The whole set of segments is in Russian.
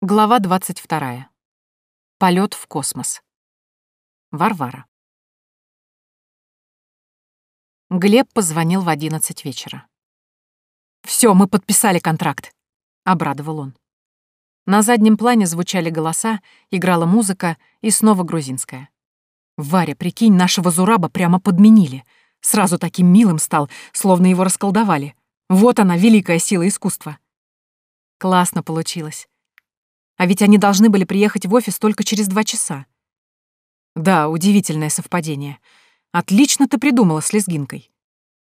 Глава 22. Полет в космос. Варвара. Глеб позвонил в 11 вечера. Все, мы подписали контракт», — обрадовал он. На заднем плане звучали голоса, играла музыка и снова грузинская. «Варя, прикинь, нашего Зураба прямо подменили. Сразу таким милым стал, словно его расколдовали. Вот она, великая сила искусства». Классно получилось. А ведь они должны были приехать в офис только через два часа. Да, удивительное совпадение. Отлично ты придумала с лезгинкой.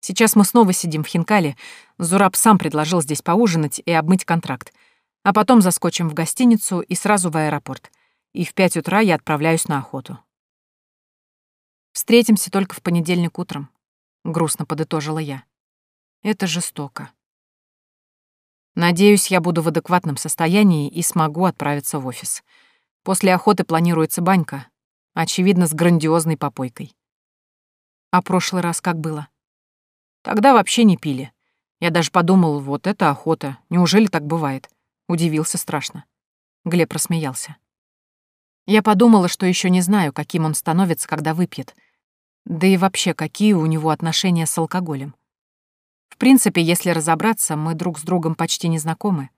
Сейчас мы снова сидим в Хинкале. Зураб сам предложил здесь поужинать и обмыть контракт. А потом заскочим в гостиницу и сразу в аэропорт. И в пять утра я отправляюсь на охоту. Встретимся только в понедельник утром. Грустно подытожила я. Это жестоко. Надеюсь, я буду в адекватном состоянии и смогу отправиться в офис. После охоты планируется банька, очевидно, с грандиозной попойкой. А прошлый раз как было? Тогда вообще не пили. Я даже подумал, вот это охота, неужели так бывает? Удивился страшно. Глеб рассмеялся. Я подумала, что еще не знаю, каким он становится, когда выпьет. Да и вообще, какие у него отношения с алкоголем. В принципе, если разобраться, мы друг с другом почти не знакомы.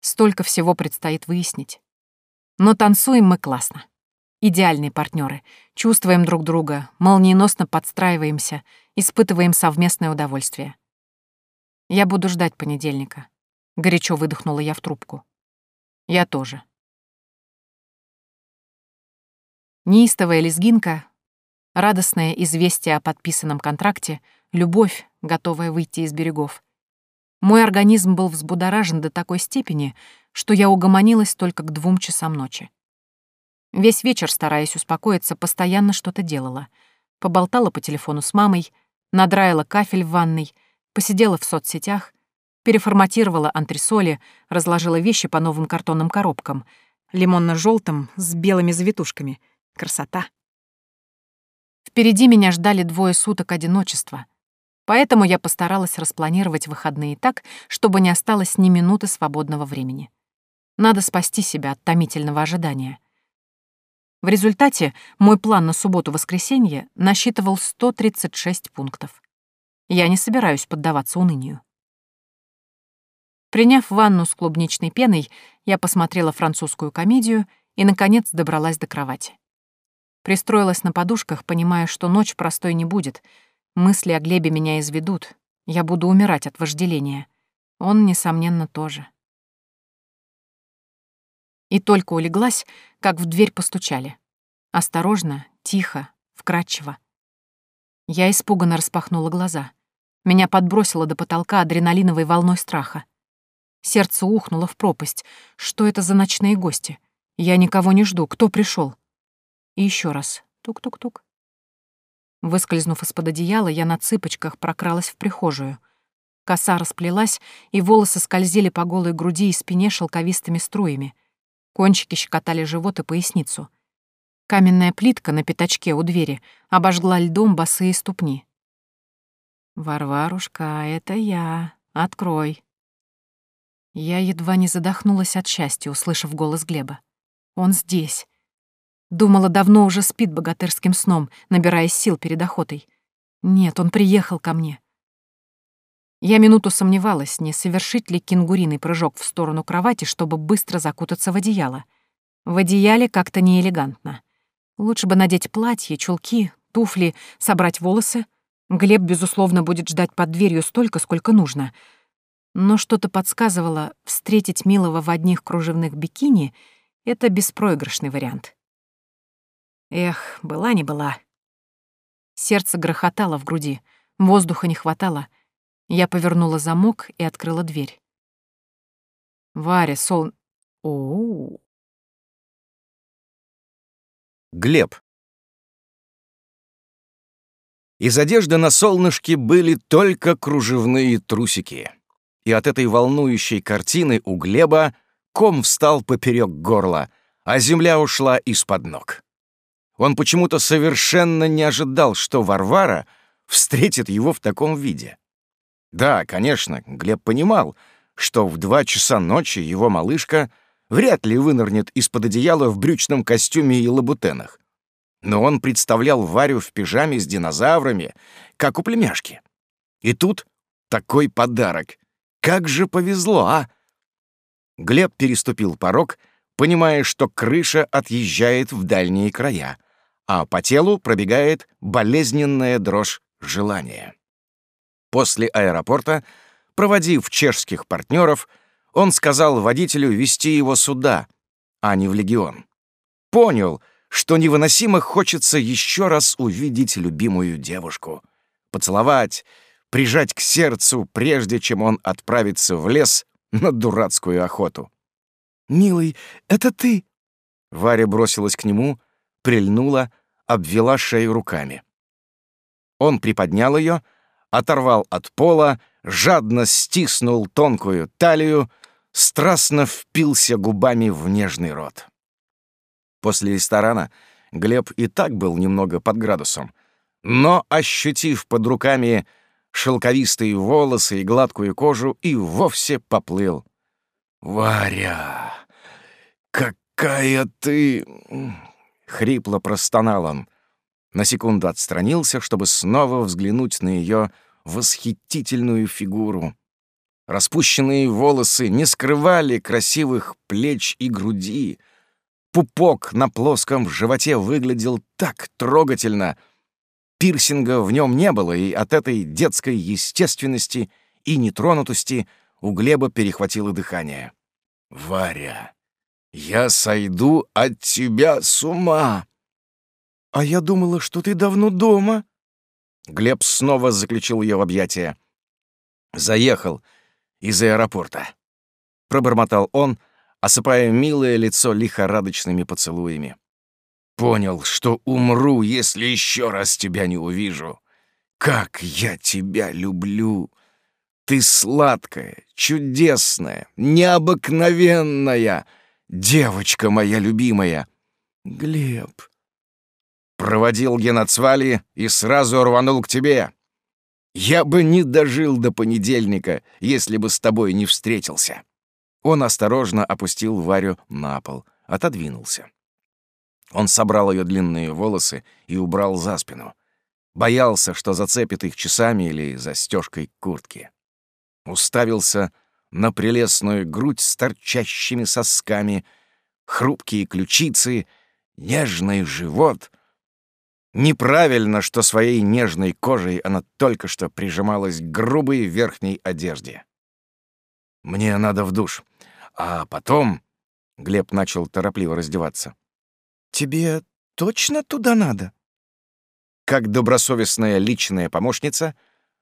Столько всего предстоит выяснить. Но танцуем мы классно. Идеальные партнеры. Чувствуем друг друга, молниеносно подстраиваемся, испытываем совместное удовольствие. Я буду ждать понедельника. Горячо выдохнула я в трубку. Я тоже. Неистовая лезгинка, радостное известие о подписанном контракте, любовь, готовая выйти из берегов. Мой организм был взбудоражен до такой степени, что я угомонилась только к двум часам ночи. Весь вечер, стараясь успокоиться, постоянно что-то делала. Поболтала по телефону с мамой, надраила кафель в ванной, посидела в соцсетях, переформатировала антресоли, разложила вещи по новым картонным коробкам, лимонно желтым с белыми завитушками. Красота. Впереди меня ждали двое суток одиночества — Поэтому я постаралась распланировать выходные так, чтобы не осталось ни минуты свободного времени. Надо спасти себя от томительного ожидания. В результате мой план на субботу-воскресенье насчитывал 136 пунктов. Я не собираюсь поддаваться унынию. Приняв ванну с клубничной пеной, я посмотрела французскую комедию и, наконец, добралась до кровати. Пристроилась на подушках, понимая, что ночь простой не будет — Мысли о Глебе меня изведут. Я буду умирать от вожделения. Он, несомненно, тоже. И только улеглась, как в дверь постучали. Осторожно, тихо, вкрадчиво. Я испуганно распахнула глаза. Меня подбросило до потолка адреналиновой волной страха. Сердце ухнуло в пропасть. Что это за ночные гости? Я никого не жду. Кто пришел? И еще раз. Тук-тук-тук. Выскользнув из-под одеяла, я на цыпочках прокралась в прихожую. Коса расплелась, и волосы скользили по голой груди и спине шелковистыми струями. Кончики щекотали живот и поясницу. Каменная плитка на пятачке у двери обожгла льдом босые ступни. «Варварушка, это я. Открой». Я едва не задохнулась от счастья, услышав голос Глеба. «Он здесь. Думала, давно уже спит богатырским сном, набирая сил перед охотой. Нет, он приехал ко мне. Я минуту сомневалась, не совершить ли кенгуриный прыжок в сторону кровати, чтобы быстро закутаться в одеяло. В одеяле как-то неэлегантно. Лучше бы надеть платье, чулки, туфли, собрать волосы. Глеб, безусловно, будет ждать под дверью столько, сколько нужно. Но что-то подсказывало, встретить милого в одних кружевных бикини — это беспроигрышный вариант. Эх, была не была. Сердце грохотало в груди, воздуха не хватало. Я повернула замок и открыла дверь. Варя, сол... О, Глеб. Из одежды на солнышке были только кружевные трусики. И от этой волнующей картины у Глеба ком встал поперек горла, а земля ушла из-под ног. Он почему-то совершенно не ожидал, что Варвара встретит его в таком виде. Да, конечно, Глеб понимал, что в два часа ночи его малышка вряд ли вынырнет из-под одеяла в брючном костюме и лабутенах. Но он представлял Варю в пижаме с динозаврами, как у племяшки. И тут такой подарок. Как же повезло, а? Глеб переступил порог, понимая, что крыша отъезжает в дальние края, а по телу пробегает болезненная дрожь желания. После аэропорта, проводив чешских партнеров, он сказал водителю вести его сюда, а не в легион. Понял, что невыносимо хочется еще раз увидеть любимую девушку, поцеловать, прижать к сердцу, прежде чем он отправится в лес на дурацкую охоту. «Милый, это ты!» Варя бросилась к нему, прильнула, обвела шею руками. Он приподнял ее, оторвал от пола, жадно стиснул тонкую талию, страстно впился губами в нежный рот. После ресторана Глеб и так был немного под градусом, но, ощутив под руками шелковистые волосы и гладкую кожу, и вовсе поплыл. «Варя, какая ты...» — хрипло простонал он. На секунду отстранился, чтобы снова взглянуть на ее восхитительную фигуру. Распущенные волосы не скрывали красивых плеч и груди. Пупок на плоском животе выглядел так трогательно — Пирсинга в нем не было, и от этой детской естественности и нетронутости у Глеба перехватило дыхание. «Варя, я сойду от тебя с ума!» «А я думала, что ты давно дома!» Глеб снова заключил ее в объятия. «Заехал из аэропорта», — пробормотал он, осыпая милое лицо лихорадочными поцелуями. Понял, что умру, если еще раз тебя не увижу. Как я тебя люблю! Ты сладкая, чудесная, необыкновенная, девочка моя любимая. Глеб. Проводил геноцвали и сразу рванул к тебе. Я бы не дожил до понедельника, если бы с тобой не встретился. Он осторожно опустил Варю на пол, отодвинулся. Он собрал ее длинные волосы и убрал за спину. Боялся, что зацепит их часами или застежкой куртки. Уставился на прелестную грудь с торчащими сосками, хрупкие ключицы, нежный живот. Неправильно, что своей нежной кожей она только что прижималась к грубой верхней одежде. «Мне надо в душ. А потом...» — Глеб начал торопливо раздеваться. «Тебе точно туда надо?» Как добросовестная личная помощница,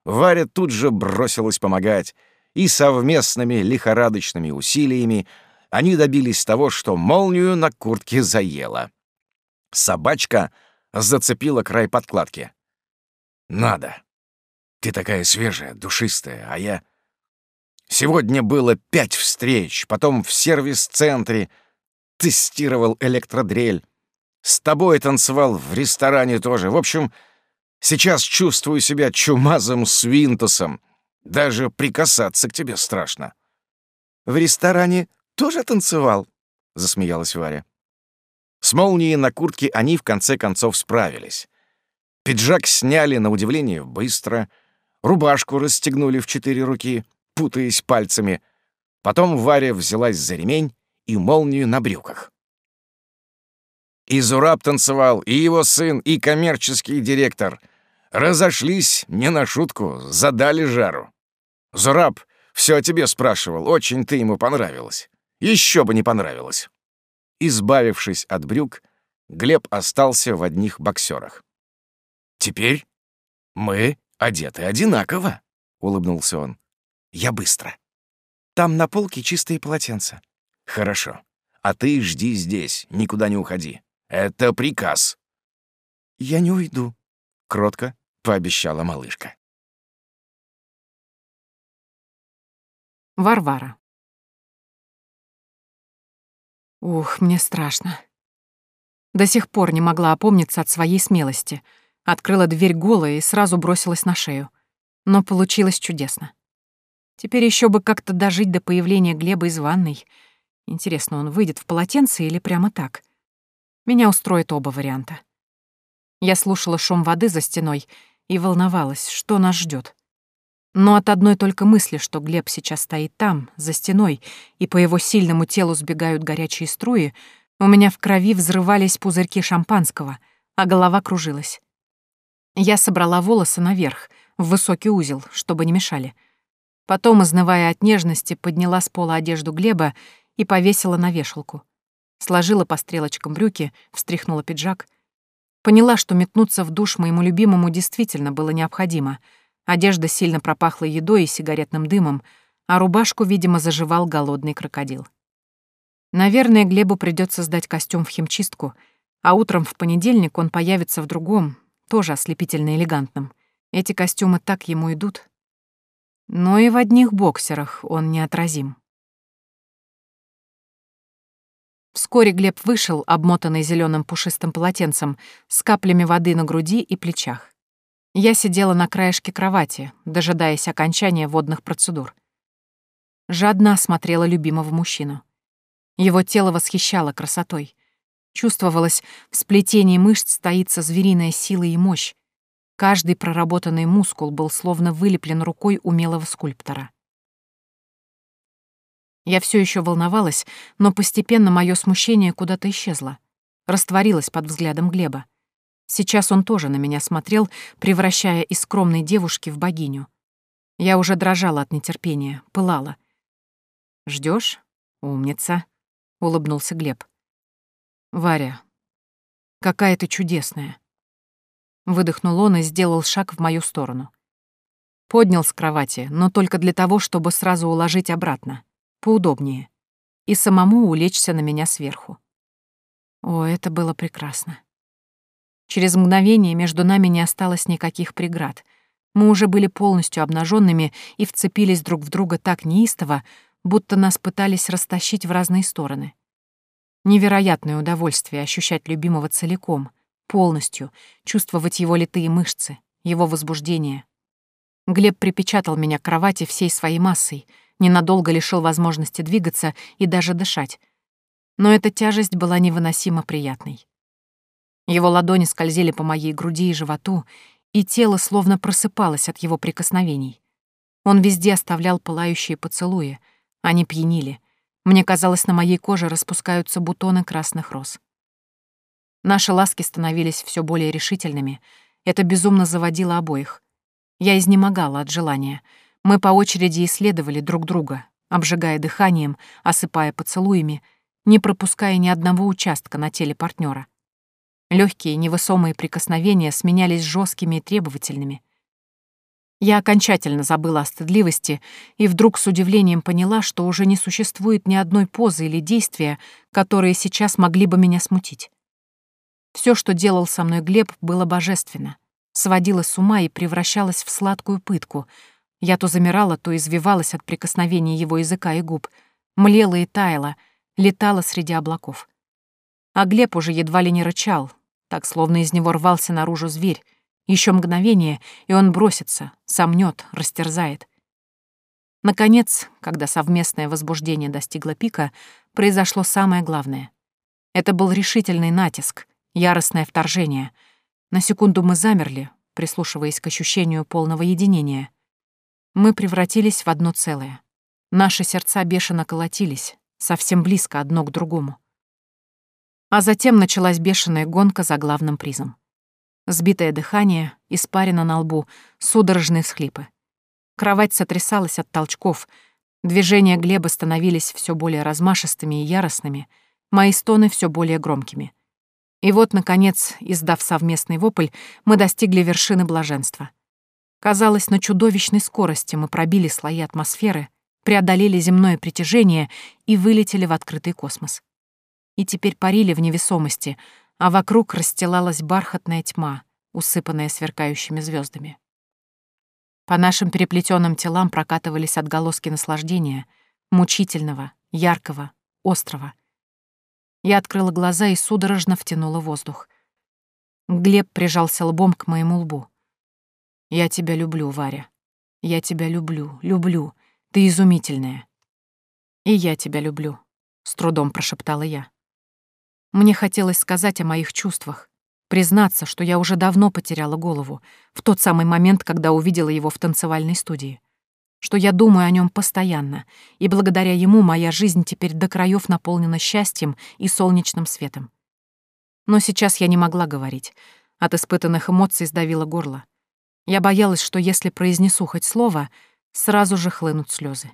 Варя тут же бросилась помогать, и совместными лихорадочными усилиями они добились того, что молнию на куртке заело. Собачка зацепила край подкладки. «Надо. Ты такая свежая, душистая, а я...» Сегодня было пять встреч, потом в сервис-центре тестировал электродрель, с тобой танцевал в ресторане тоже. В общем, сейчас чувствую себя чумазом свинтусом. Даже прикасаться к тебе страшно». «В ресторане тоже танцевал?» — засмеялась Варя. С молнией на куртке они в конце концов справились. Пиджак сняли, на удивление, быстро. Рубашку расстегнули в четыре руки, путаясь пальцами. Потом Варя взялась за ремень и молнию на брюках. И Зураб танцевал, и его сын, и коммерческий директор. Разошлись не на шутку, задали жару. Зураб все о тебе спрашивал, очень ты ему понравилась. Еще бы не понравилось. Избавившись от брюк, Глеб остался в одних боксерах. «Теперь мы одеты одинаково», — улыбнулся он. «Я быстро». «Там на полке чистые полотенца». «Хорошо. А ты жди здесь, никуда не уходи. Это приказ». «Я не уйду», — кротко пообещала малышка. Варвара. Ух, мне страшно. До сих пор не могла опомниться от своей смелости. Открыла дверь голая и сразу бросилась на шею. Но получилось чудесно. Теперь еще бы как-то дожить до появления Глеба из ванной. Интересно, он выйдет в полотенце или прямо так? Меня устроит оба варианта. Я слушала шум воды за стеной и волновалась, что нас ждет. Но от одной только мысли, что Глеб сейчас стоит там, за стеной, и по его сильному телу сбегают горячие струи, у меня в крови взрывались пузырьки шампанского, а голова кружилась. Я собрала волосы наверх, в высокий узел, чтобы не мешали. Потом, изнывая от нежности, подняла с пола одежду Глеба и повесила на вешалку. Сложила по стрелочкам брюки, встряхнула пиджак. Поняла, что метнуться в душ моему любимому действительно было необходимо — Одежда сильно пропахла едой и сигаретным дымом, а рубашку, видимо, заживал голодный крокодил. Наверное, Глебу придется сдать костюм в химчистку, а утром в понедельник он появится в другом, тоже ослепительно элегантном. Эти костюмы так ему идут. Но и в одних боксерах он неотразим. Вскоре Глеб вышел, обмотанный зеленым пушистым полотенцем, с каплями воды на груди и плечах. Я сидела на краешке кровати, дожидаясь окончания водных процедур. Жадно осмотрела любимого мужчину. Его тело восхищало красотой. Чувствовалось, в сплетении мышц стоится звериная сила и мощь. Каждый проработанный мускул был словно вылеплен рукой умелого скульптора. Я все еще волновалась, но постепенно мое смущение куда-то исчезло. Растворилось под взглядом Глеба. Сейчас он тоже на меня смотрел, превращая из скромной девушки в богиню. Я уже дрожала от нетерпения, пылала. Ждешь? Умница», — улыбнулся Глеб. «Варя, какая ты чудесная». Выдохнул он и сделал шаг в мою сторону. Поднял с кровати, но только для того, чтобы сразу уложить обратно, поудобнее, и самому улечься на меня сверху. О, это было прекрасно. Через мгновение между нами не осталось никаких преград. Мы уже были полностью обнаженными и вцепились друг в друга так неистово, будто нас пытались растащить в разные стороны. Невероятное удовольствие ощущать любимого целиком, полностью, чувствовать его литые мышцы, его возбуждение. Глеб припечатал меня к кровати всей своей массой, ненадолго лишил возможности двигаться и даже дышать. Но эта тяжесть была невыносимо приятной. Его ладони скользили по моей груди и животу, и тело словно просыпалось от его прикосновений. Он везде оставлял пылающие поцелуи. Они пьянили. Мне казалось, на моей коже распускаются бутоны красных роз. Наши ласки становились все более решительными. Это безумно заводило обоих. Я изнемогала от желания. Мы по очереди исследовали друг друга, обжигая дыханием, осыпая поцелуями, не пропуская ни одного участка на теле партнера. Легкие невысомые прикосновения сменялись жесткими и требовательными. Я окончательно забыла о стыдливости и вдруг с удивлением поняла, что уже не существует ни одной позы или действия, которые сейчас могли бы меня смутить. Все, что делал со мной Глеб, было божественно, сводило с ума и превращалось в сладкую пытку. Я то замирала, то извивалась от прикосновения его языка и губ, млела и таяла, летала среди облаков. А Глеб уже едва ли не рычал, так словно из него рвался наружу зверь. Еще мгновение, и он бросится, сомнет, растерзает. Наконец, когда совместное возбуждение достигло пика, произошло самое главное. Это был решительный натиск, яростное вторжение. На секунду мы замерли, прислушиваясь к ощущению полного единения. Мы превратились в одно целое. Наши сердца бешено колотились, совсем близко одно к другому. А затем началась бешеная гонка за главным призом. Сбитое дыхание, испарина на лбу, судорожные всхлипы. Кровать сотрясалась от толчков, движения Глеба становились все более размашистыми и яростными, мои стоны все более громкими. И вот, наконец, издав совместный вопль, мы достигли вершины блаженства. Казалось, на чудовищной скорости мы пробили слои атмосферы, преодолели земное притяжение и вылетели в открытый космос и теперь парили в невесомости, а вокруг расстилалась бархатная тьма, усыпанная сверкающими звездами. По нашим переплетенным телам прокатывались отголоски наслаждения, мучительного, яркого, острого. Я открыла глаза и судорожно втянула воздух. Глеб прижался лбом к моему лбу. «Я тебя люблю, Варя. Я тебя люблю, люблю. Ты изумительная. И я тебя люблю. — с трудом прошептала я. Мне хотелось сказать о моих чувствах, признаться, что я уже давно потеряла голову, в тот самый момент, когда увидела его в танцевальной студии. Что я думаю о нем постоянно, и благодаря ему моя жизнь теперь до краев наполнена счастьем и солнечным светом. Но сейчас я не могла говорить. От испытанных эмоций сдавило горло. Я боялась, что если произнесу хоть слово, сразу же хлынут слезы.